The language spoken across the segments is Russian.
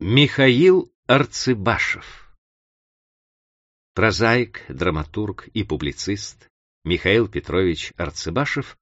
Михаил Арцыбашев Прозаик, драматург и публицист Михаил Петрович Арцыбашев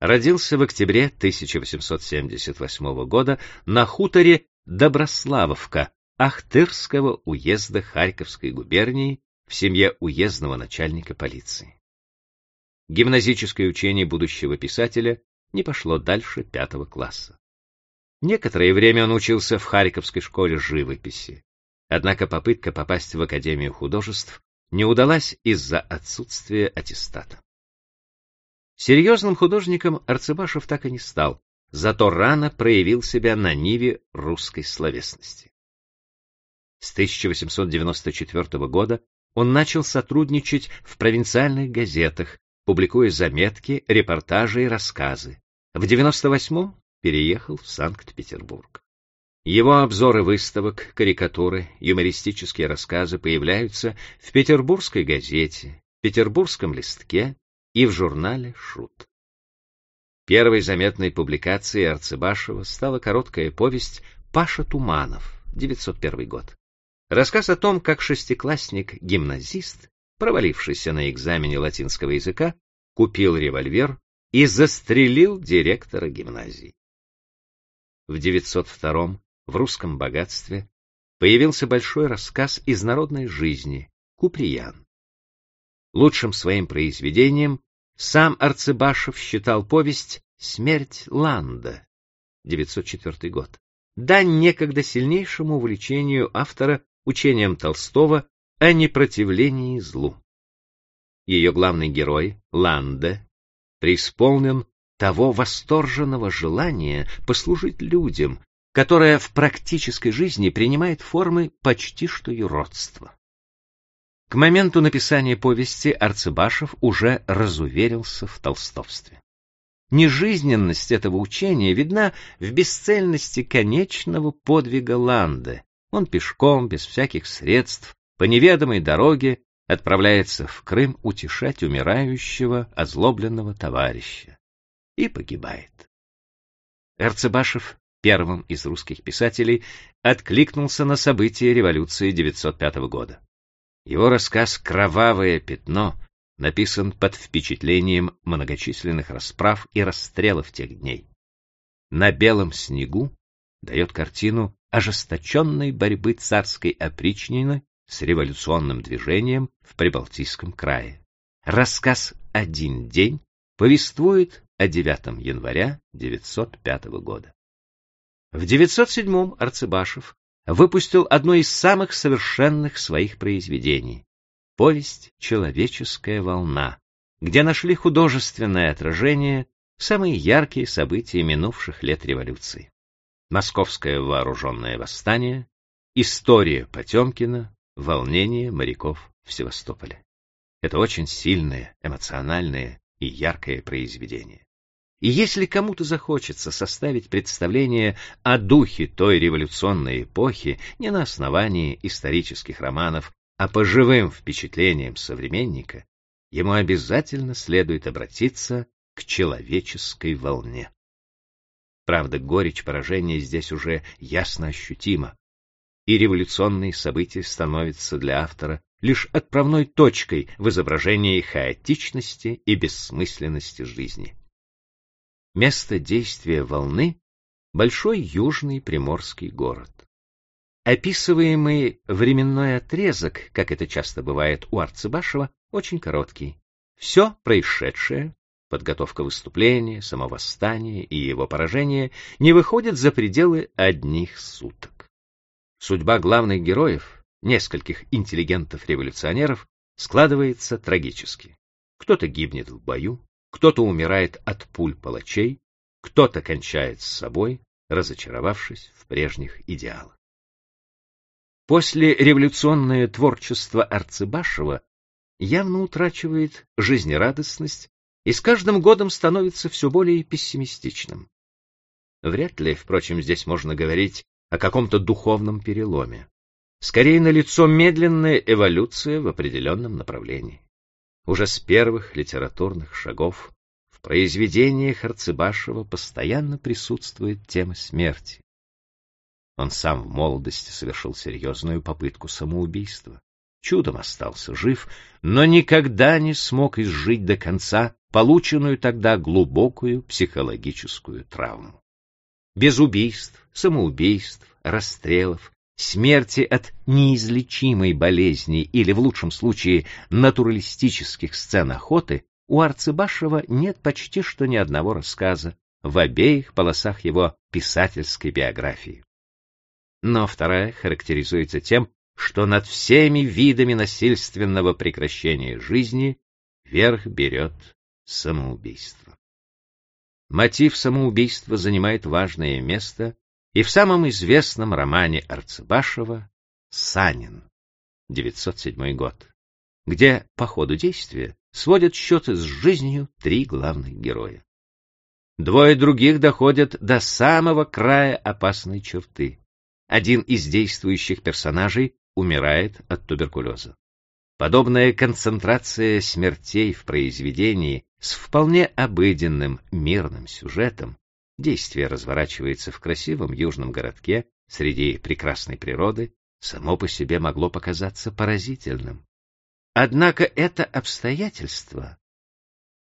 родился в октябре 1878 года на хуторе Доброславовка Ахтырского уезда Харьковской губернии в семье уездного начальника полиции. Гимназическое учение будущего писателя не пошло дальше пятого класса. Некоторое время он учился в Харьковской школе живописи. Однако попытка попасть в Академию художеств не удалась из-за отсутствия аттестата. Серьезным художником Арцебашев так и не стал, зато рано проявил себя на ниве русской словесности. С 1894 года он начал сотрудничать в провинциальных газетах, публикуя заметки, репортажи и рассказы. В 98-м переехал в Санкт-Петербург. Его обзоры выставок, карикатуры, юмористические рассказы появляются в Петербургской газете, Петербургском листке и в журнале «Шут». Первой заметной публикацией Арцебашева стала короткая повесть «Паша Туманов», 901 год. Рассказ о том, как шестиклассник-гимназист, провалившийся на экзамене латинского языка, купил револьвер и застрелил директора гимназии. В 902 в русском богатстве появился большой рассказ из народной жизни «Куприян». Лучшим своим произведением сам Арцебашев считал повесть «Смерть Ланда» 904 год, дань некогда сильнейшему увлечению автора учением Толстого о непротивлении злу. Ее главный герой, Ланда, преисполнен того восторженного желания послужить людям, которое в практической жизни принимает формы почти что юродства. К моменту написания повести Арцебашев уже разуверился в толстовстве. Нежизненность этого учения видна в бесцельности конечного подвига Ланде. Он пешком, без всяких средств, по неведомой дороге отправляется в Крым утешать умирающего, озлобленного товарища. И погибает. Арцебашев, первым из русских писателей, откликнулся на события революции 905 года. Его рассказ «Кровавое пятно» написан под впечатлением многочисленных расправ и расстрелов тех дней. «На белом снегу» дает картину ожесточенной борьбы царской опричнины с революционным движением в Прибалтийском крае. Рассказ «Один день» повествует о 9 января 905 года. В 907-м Арцебашев выпустил одно из самых совершенных своих произведений — повесть «Человеческая волна», где нашли художественное отражение самые яркие события минувших лет революции. Московское вооруженное восстание, история Потемкина, волнение моряков в Севастополе. Это очень сильное, эмоциональное и яркое произведение. И если кому-то захочется составить представление о духе той революционной эпохи не на основании исторических романов, а по живым впечатлениям современника, ему обязательно следует обратиться к человеческой волне. Правда, горечь поражения здесь уже ясно ощутима, и революционные события становятся для автора лишь отправной точкой в изображении хаотичности и бессмысленности жизни. Место действия волны — большой южный приморский город. Описываемый временной отрезок, как это часто бывает у Арцебашева, очень короткий. Все происшедшее, подготовка выступления, самовосстание и его поражение, не выходит за пределы одних суток. Судьба главных героев, нескольких интеллигентов-революционеров, складывается трагически. Кто-то гибнет в бою, кто-то умирает от пуль палачей, кто-то кончает с собой, разочаровавшись в прежних идеалах. После революционное творчество Арцебашева явно утрачивает жизнерадостность и с каждым годом становится все более пессимистичным. Вряд ли, впрочем, здесь можно говорить о каком-то духовном переломе. Скорее, налицо медленная эволюция в определенном направлении. Уже с первых литературных шагов в произведениях Арцебашева постоянно присутствует тема смерти. Он сам в молодости совершил серьезную попытку самоубийства. Чудом остался жив, но никогда не смог изжить до конца полученную тогда глубокую психологическую травму. Без убийств, самоубийств, расстрелов, смерти от неизлечимой болезни или, в лучшем случае, натуралистических сцен охоты у Арцебашева нет почти что ни одного рассказа в обеих полосах его писательской биографии. Но вторая характеризуется тем, что над всеми видами насильственного прекращения жизни верх берет самоубийство. Мотив самоубийства занимает важное место и в самом известном романе Арцебашева «Санин» 907 год, где по ходу действия сводят счеты с жизнью три главных героя. Двое других доходят до самого края опасной черты. Один из действующих персонажей умирает от туберкулеза. Подобная концентрация смертей в произведении с вполне обыденным мирным сюжетом, действие разворачивается в красивом южном городке среди прекрасной природы, само по себе могло показаться поразительным. Однако это обстоятельство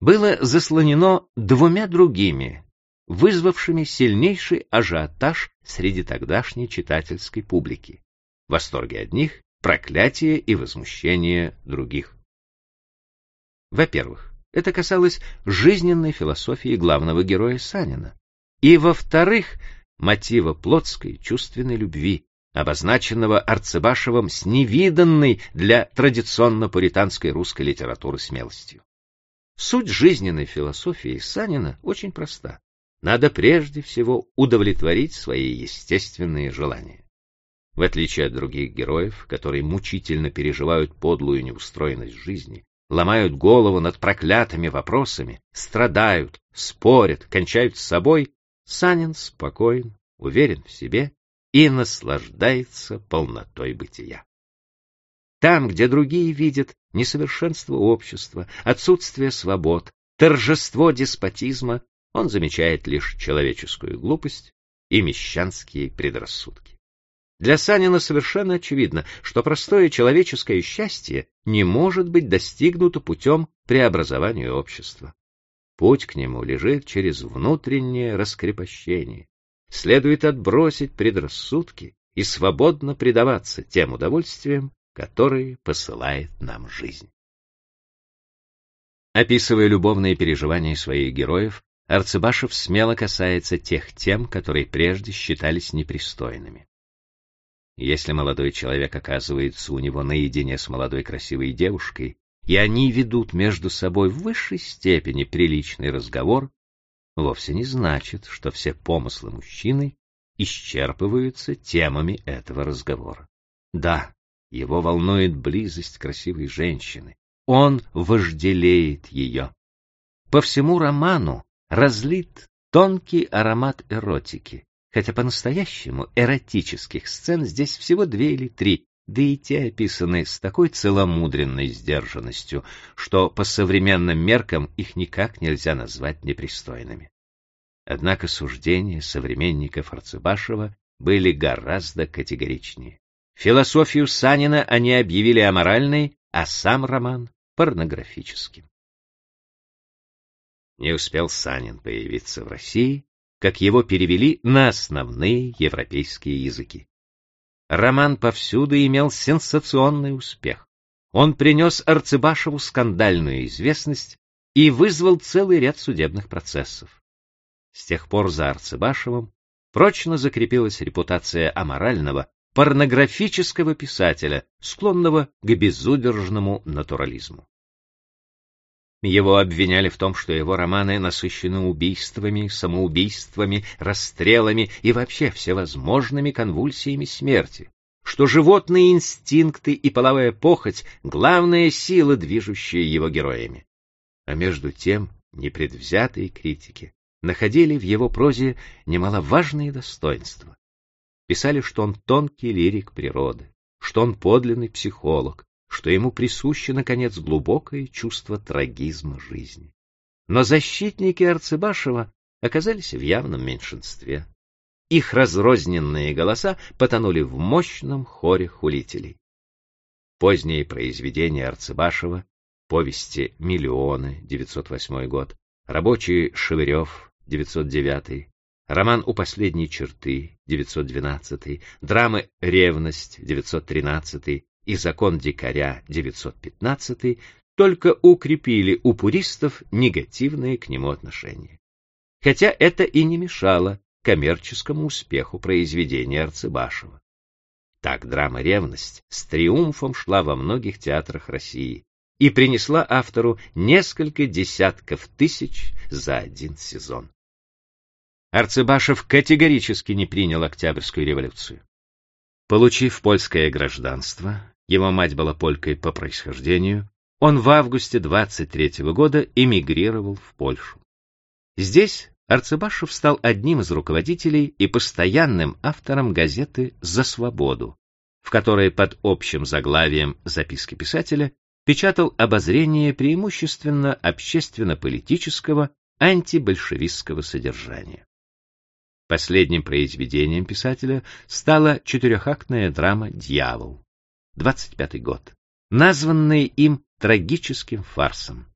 было заслонено двумя другими, вызвавшими сильнейший ажиотаж среди тогдашней читательской публики. Восторги одних, проклятие и возмущение других. Во-первых, это касалось жизненной философии главного героя Санина. И, во-вторых, мотива плотской чувственной любви, обозначенного Арцебашевым с невиданной для традиционно-пуританской русской литературы смелостью. Суть жизненной философии Санина очень проста. Надо прежде всего удовлетворить свои естественные желания. В отличие от других героев, которые мучительно переживают подлую неустроенность жизни, ломают голову над проклятыми вопросами, страдают, спорят, кончают с собой, Санин спокоен, уверен в себе и наслаждается полнотой бытия. Там, где другие видят несовершенство общества, отсутствие свобод, торжество деспотизма, он замечает лишь человеческую глупость и мещанские предрассудки. Для Санина совершенно очевидно, что простое человеческое счастье не может быть достигнуто путем преобразования общества. Путь к нему лежит через внутреннее раскрепощение. Следует отбросить предрассудки и свободно предаваться тем удовольствиям, которые посылает нам жизнь. Описывая любовные переживания своих героев, Арцебашев смело касается тех тем, которые прежде считались непристойными. Если молодой человек оказывается у него наедине с молодой красивой девушкой, и они ведут между собой в высшей степени приличный разговор, вовсе не значит, что все помыслы мужчины исчерпываются темами этого разговора. Да, его волнует близость красивой женщины, он вожделеет ее. По всему роману разлит тонкий аромат эротики, хотя по-настоящему эротических сцен здесь всего две или три, да и те описаны с такой целомудренной сдержанностью, что по современным меркам их никак нельзя назвать непристойными. Однако суждения современников Арцебашева были гораздо категоричнее. Философию Санина они объявили аморальной, а сам роман — порнографическим. Не успел Санин появиться в России, как его перевели на основные европейские языки. Роман повсюду имел сенсационный успех. Он принес Арцебашеву скандальную известность и вызвал целый ряд судебных процессов. С тех пор за Арцебашевым прочно закрепилась репутация аморального, порнографического писателя, склонного к безудержному натурализму. Его обвиняли в том, что его романы насыщены убийствами, самоубийствами, расстрелами и вообще всевозможными конвульсиями смерти, что животные инстинкты и половая похоть — главная сила, движущая его героями. А между тем непредвзятые критики находили в его прозе немаловажные достоинства. Писали, что он тонкий лирик природы, что он подлинный психолог, что ему присуще, наконец, глубокое чувство трагизма жизни. Но защитники Арцебашева оказались в явном меньшинстве. их разрозненные голоса потонули в мощном хоре хулителей. Поздние произведения Арцебашева, повести «Миллионы» 908 год, «Рабочий Шевырев» 909, роман «У последней черты» 912, драмы «Ревность» 913 и «Закон дикаря» 915 только укрепили у пуристов негативные к нему отношения. Хотя это и не мешало коммерческому успеху произведения Арцебашева. Так драма «Ревность» с триумфом шла во многих театрах России и принесла автору несколько десятков тысяч за один сезон. Арцебашев категорически не принял Октябрьскую революцию. Получив польское гражданство, его мать была полькой по происхождению, он в августе 23 -го года эмигрировал в Польшу. Здесь Арцебашев стал одним из руководителей и постоянным автором газеты «За свободу», в которой под общим заглавием «Записки писателя» печатал обозрение преимущественно общественно-политического антибольшевистского содержания. Последним произведением писателя стала четырехактная драма «Дьявол», 25 год, названная им трагическим фарсом.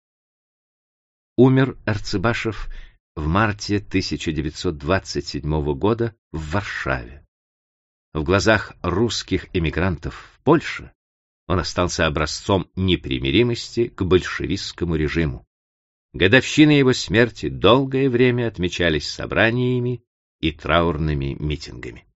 Умер Арцебашев в марте 1927 года в Варшаве. В глазах русских эмигрантов в Польше он остался образцом непримиримости к большевистскому режиму. Годовщины его смерти долгое время отмечались собраниями и траурными митингами.